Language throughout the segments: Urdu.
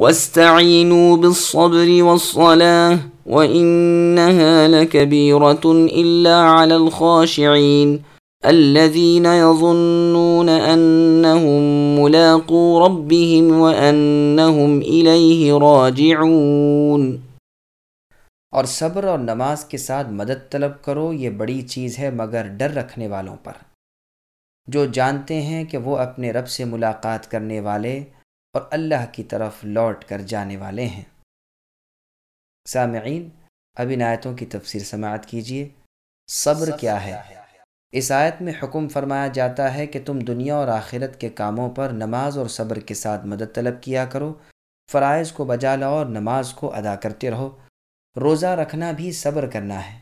واستعينوا بالصبر والصلاة وإنها لكبيرة إلا على الخاشعين الذين يظنون أنهم ملاقو ربهم وأنهم إليه راجعون اور صبر اور نماز کے ساتھ مدد طلب کرو، یہ بڑی چیز ہے مگر ڈر رکھنے والوں پر۔ جو جانتے ہیں کہ وہ اپنے رب سے ملاقات کرنے والے اور اللہ کی طرف لوٹ کر جانے والے ہیں۔ سامعین، اب ان آیتوں کی تفسیر سماعت کیجیے صبر کیا ہے؟ اس آیت میں حکم فرمایا جاتا ہے کہ تم دنیا اور آخرت کے کاموں پر نماز اور صبر کے ساتھ مدد طلب کیا کرو۔ فرائض کو بجا لاؤ اور نماز کو ادا کرتے رہو۔ روزہ رکھنا بھی صبر کرنا ہے۔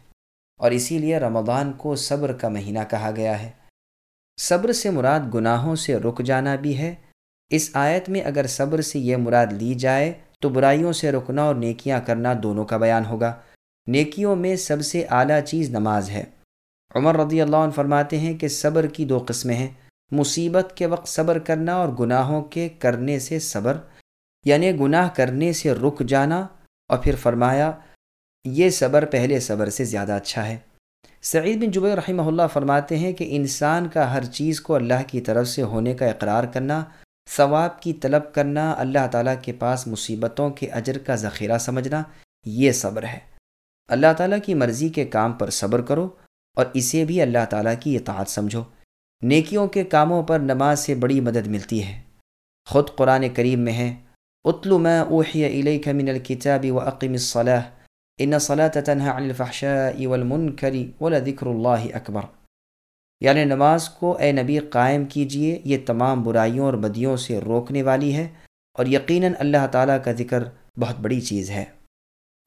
اور اسی لیے رمضان کو صبر کا مہینہ کہا گیا ہے۔ صبر سے مراد گناہوں سے رک جانا بھی ہے۔ اس آیت میں اگر صبر سے یہ مراد لی جائے تو برائیوں سے رکنا اور نیکیاں کرنا دونوں کا بیان ہوگا۔ نیکیوں میں سب سے اعلیٰ چیز نماز ہے۔ عمر رضی اللہ عنہ فرماتے ہیں کہ صبر کی دو قسمیں ہیں۔ مصیبت کے وقت صبر کرنا اور گناہوں کے کرنے سے صبر یعنی گناہ کرنے سے رک جانا۔ اور پھر فرمایا، یہ صبر پہلے صبر سے زیادہ اچھا ہے۔ سعید بن جبیر رحمہ اللہ فرماتے ہیں کہ انسان کا ہر چیز کو اللہ کی طرف سے ہونے کا اقرار کرنا ثواب کی طلب کرنا، اللہ تعالیٰ کے پاس مصیبتوں کے اجر کا ذخیرہ سمجھنا، یہ صبر ہے۔ اللہ تعالیٰ کی مرضی کے کام پر صبر کرو اور اسے بھی اللہ تعالیٰ کی اطاعت سمجھو۔ نیکیوں کے کاموں پر نماز سے بڑی مدد ملتی ہے۔ خود قرآن کریم میں ہے، اتلو ما اوحی الیک من الكتاب واقم الصلاة، ان صلاة تنہا عن الفحشاء والمنکر ولذکر اللہ اکبر۔ یعنی نماز کو اے نبی قائم کیجیے، یہ تمام برائیوں اور بدیوں سے روکنے والی ہے اور یقیناً اللہ تعالیٰ کا ذکر بہت بڑی چیز ہے۔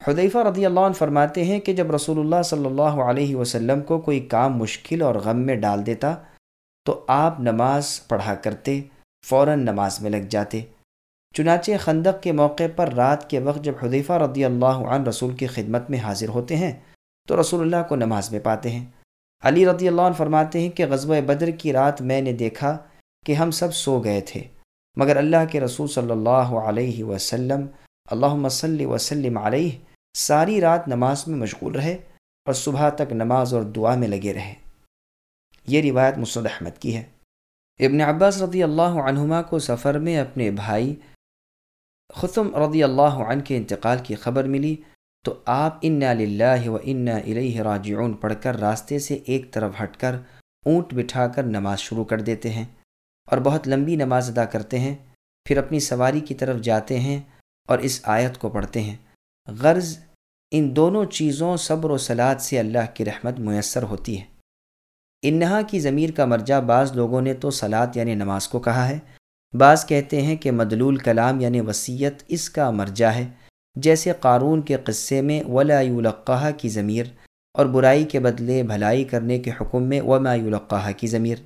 حدیفہ رضی اللہ عنہ فرماتے ہیں کہ جب رسول اللہ صلی اللہ علیہ وسلم کو کوئی کام مشکل اور غم میں ڈال دیتا تو آپ نماز پڑھا کرتے، فوراً نماز میں لگ جاتے۔ چنانچہ خندق کے موقع پر رات کے وقت جب حدیفہ رضی اللہ عنہ رسول کی خدمت میں حاضر ہوتے ہیں تو رسول اللہ کو نماز میں پاتے ہیں۔ علی رضی اللہ عنہ فرماتے ہیں کہ غزوہ بدر کی رات میں نے دیکھا کہ ہم سب سو گئے تھے، مگر اللہ کے رسول صلی اللہ علیہ وسلم اللہ صلی وسلم علیہ، ساری رات نماز میں مشغول رہے اور صبح تک نماز اور دعا میں لگے رہے۔ یہ روایت مسد احمد کی ہے۔ ابن عباس رضی اللہ عنہما کو سفر میں اپنے بھائی ختم رضی اللہ عنہ کے انتقال کی خبر ملی۔ تو آپ انا للہ و انا الیہ راجعون۔ پڑھ کر راستے سے ایک طرف ہٹ کر اونٹ بٹھا کر نماز شروع کر دیتے ہیں اور بہت لمبی نماز ادا کرتے ہیں، پھر اپنی سواری کی طرف جاتے ہیں اور اس آیت کو پڑھتے ہیں۔ غرض ان دونوں چیزوں صبر و سلاد سے اللہ کی رحمت میسر ہوتی ہے۔ انہا کی ضمیر کا مرجع بعض لوگوں نے تو سلاد یعنی نماز کو کہا ہے۔ بعض کہتے ہیں کہ مدلول کلام یعنی وصیت اس کا مرجع ہے۔ جیسے قارون کے قصے میں ولا یلقہ کی ضمیر اور برائی کے بدلے بھلائی کرنے کے حکم میں وما یلقہ کی ضمیر۔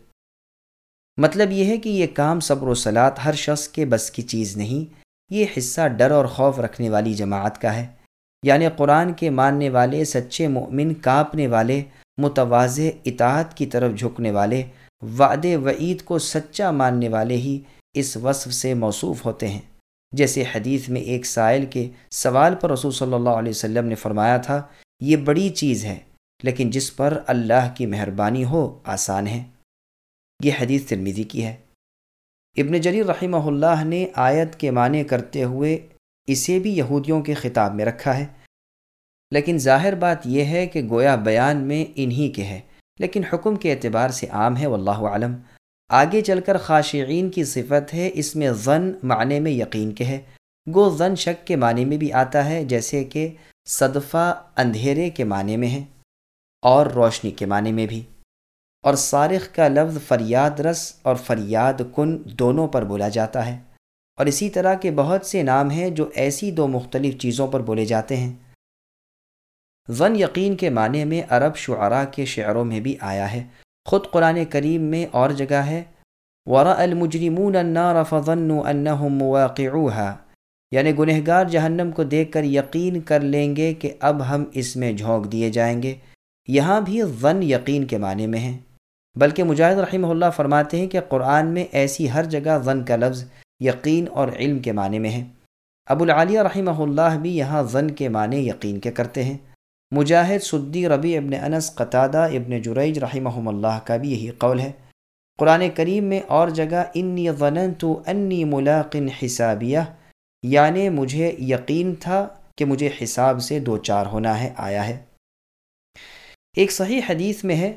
مطلب یہ ہے کہ یہ کام صبر و سلاد ہر شخص کے بس کی چیز نہیں، یہ حصہ ڈر اور خوف رکھنے والی جماعت کا ہے۔ یعنی قرآن کے ماننے والے، سچے مؤمن کانپنے والے متوازے اطاعت کی طرف جھکنے والے وعد وعید کو سچا ماننے والے ہی اس وصف سے موصوف ہوتے ہیں۔ جیسے حدیث میں ایک سائل کے سوال پر رسول صلی اللہ علیہ وسلم نے فرمایا تھا، یہ بڑی چیز ہے، لیکن جس پر اللہ کی مہربانی ہو، آسان ہے۔ یہ حدیث ترمیزی کی ہے۔ ابن جریر رحمہ اللہ نے آیت کے معنی کرتے ہوئے اسے بھی یہودیوں کے خطاب میں رکھا ہے۔ لیکن ظاہر بات یہ ہے کہ گویا بیان میں انہی کے ہے، لیکن حکم کے اعتبار سے عام ہے، واللہ عالم آگے چل کر خاشعین کی صفت ہے، اس میں ضن معنی میں یقین کے ہے۔ گو ضن شک کے معنی میں بھی آتا ہے، جیسے کہ صدفہ اندھیرے کے معنی میں ہے اور روشنی کے معنی میں بھی۔ اور صارخ کا لفظ فریاد رس اور فریاد کن دونوں پر بولا جاتا ہے۔ اور اسی طرح کے بہت سے نام ہیں جو ایسی دو مختلف چیزوں پر بولے جاتے ہیں۔ ون یقین کے معنی میں عرب شعراء کے شعروں میں بھی آیا ہے۔ خود قرآن کریم میں اور جگہ ہے۔ ورا المجرمون النار فظنوا انہم مواقعوها۔ یعنی گنہگار جہنم کو دیکھ کر یقین کر لیں گے کہ اب ہم اس میں جھونک دیے جائیں گے۔ یہاں بھی ون یقین کے معنی میں ہیں بلکہ مجاہد رحمہ اللہ فرماتے ہیں کہ قرآن میں ایسی ہر جگہ ون کا لفظ یقین اور علم کے معنی میں ہے۔ ابو العالیہ رحمہ اللہ بھی یہاں ضن کے معنی یقین کے کرتے ہیں۔ مجاہد سدی ربی ابن انس، قطادہ ابن جریج رحمہ اللہ کا بھی یہی قول ہے۔ قرآن کریم میں اور جگہ انی ظنن تو انی ملاقن حسابیہ یعنی مجھے یقین تھا کہ مجھے حساب سے دو چار ہونا ہے، آیا ہے۔ ایک صحیح حدیث میں ہے،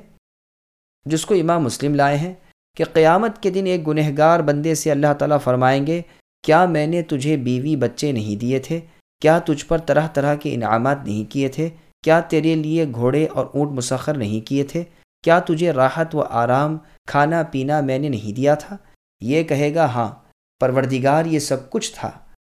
جس کو امام مسلم لائے ہیں کہ قیامت کے دن ایک گنہگار بندے سے اللہ تعالیٰ فرمائیں گے، کیا میں نے تجھے بیوی بچے نہیں دیے تھے؟ کیا تجھ پر طرح طرح کے انعامات نہیں کیے تھے؟ کیا تیرے لیے گھوڑے اور اونٹ مسخر نہیں کیے تھے؟ کیا تجھے راحت و آرام کھانا پینا میں نے نہیں دیا تھا؟ یہ کہے گا ہاں پروردگار یہ سب کچھ تھا۔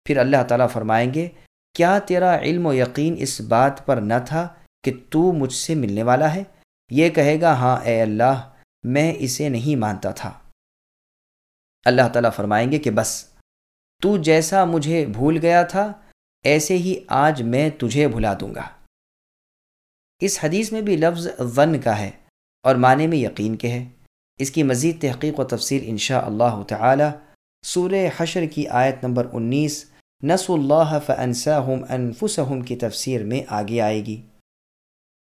پھر اللہ تعالیٰ فرمائیں گے، کیا تیرا علم و یقین اس بات پر نہ تھا کہ تو مجھ سے ملنے والا ہے؟ یہ کہے گا ہاں اے اللہ، میں اسے نہیں مانتا تھا۔ اللہ تعالیٰ فرمائیں گے کہ بس، تو جیسا مجھے بھول گیا تھا، ایسے ہی آج میں تجھے بھلا دوں گا۔ اس حدیث میں بھی لفظ ون کا ہے اور معنی میں یقین کے ہے۔ اس کی مزید تحقیق و تفصیل انشاء اللہ تعالی سور حشر کی آیت نمبر انیس نس اللہ فنسا انفسہم کی تفسیر میں آگے آئے گی۔